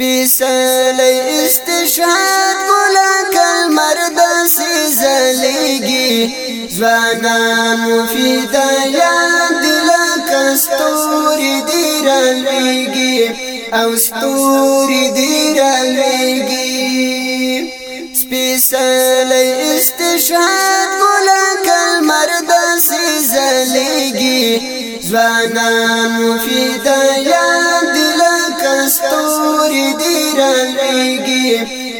سپیسلی استشهاد گولا کلمر دسی زلیگی زوانا مفیدا یاد لکا ستوری دی رلویگی او ستوری دی رلویگی سپیسلی استشهاد گولا کلمر دسی زلیگی زوانا مفیدا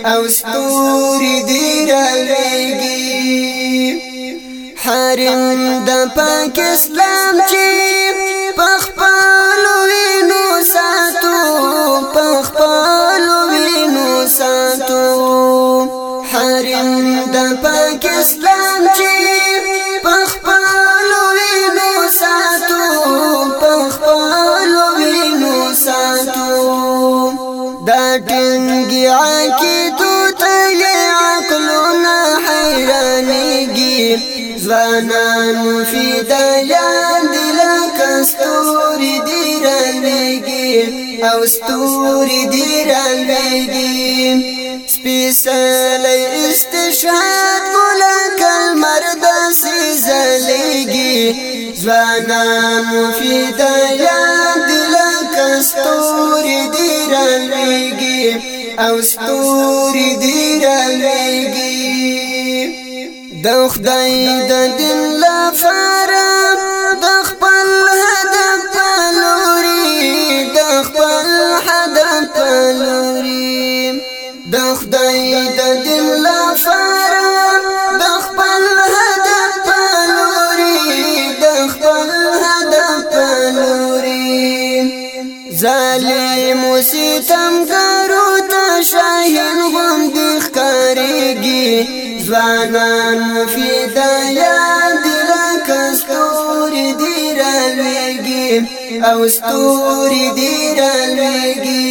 او ستوري دی رالېږي حرم د پاکستان چې پخپلوي زوانان فدایان دلکه ستوري دی رالویږي او ستوري دی رالویږي سپیسلی استشهاد مولا کلمر داسی زلیگی زوانان فیدایان دلک ستوری دیران ویگی او ستوری دیران ویگی د خدای د دین لپاره د خپل هدف پلوري د خپل هدف پلوري د خدای د دین لپاره د خپل هدف پلوري د خپل هدف پلوري ظالم ستمګر ځوانان مفید یاد لکستوري دی راويږي او ستوري دی راويږي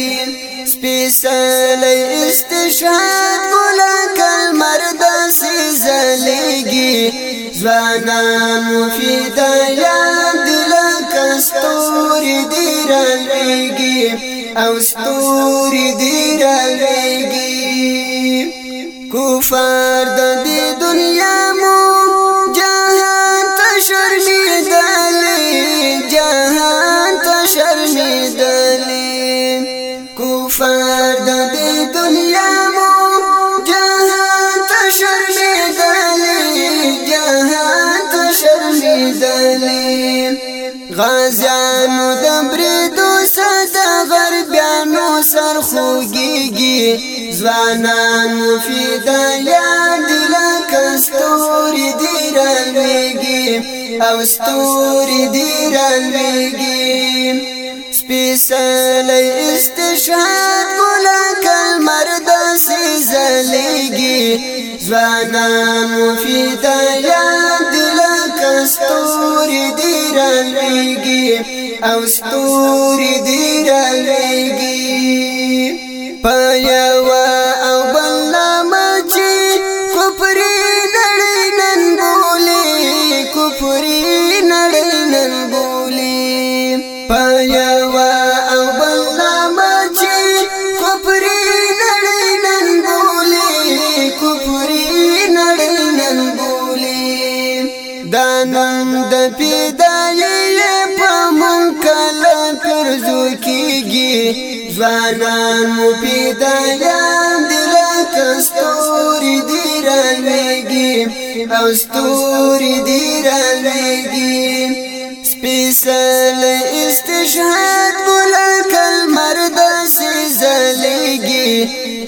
سپېڅلې استشهاد ګل کلمر د سيزلېږي ځوانان مفید یاد لکستوري دی راويږي او ستوري دی راويږي کفار د دې دنیا مو جهان ته شرمېدلې جهان ته شرمېدلې کفار د دې دنیا مو جهان ته شرمېدلې جهان ته شرمېدلې غازیانو د بریدو سزا غربیانو سر خوږیږي زوانان فدایا دل کستوري دی رلويږي او ستوري دی رلويږي سپیسلې استشهاد ګل کلمر د سزلېږي زوانان فدایا دل کستوري دی رلويږي او ستوري دی دنن د پیدایې په مون کله پرزو کیږي ځوانان مو پیدایا دل کستوري دی رالېږي او ستوري دی رالېږي سپیشل استشهاد مول کلمر د سزلېږي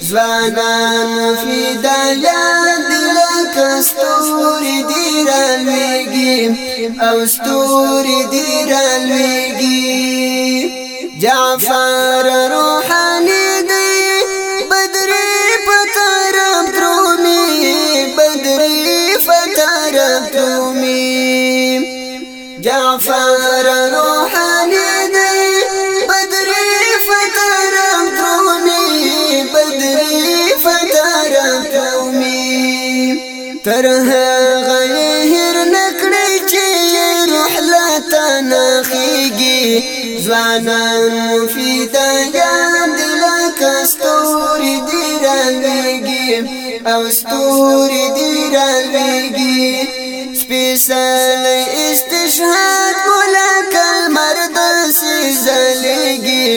ځوانان فدایا دل کستوري او ستوري دي رالويگي جعفر روحاني دي بدري فترب درومي بدري فترب درومي جعفر روحاني دي بدري فترب درومي بدري فترب درومي ترهب نه خيږي ځوانان مفید یاد لکه ستوري دی رالېږي او ستوري دی رالېږي سپېڅلی استشهاد ملک المرد سي زلېږي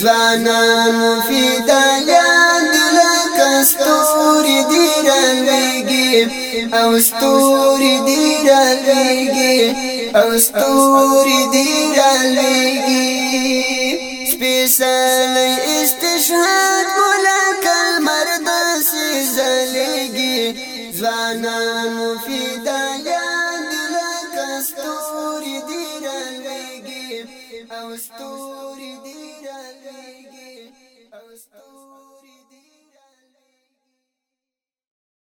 ځوانان مفید یاد لکه ستوري دی رالېږي او ستوري دی رالېږي او ستوري دی رالېږي سپېڅلی استشهاد مولا کلمر داسې ځلېږي ځوانانو فدایان دي لکه ستوري دی رالېږي او ستوري دی رالېږي او ستوري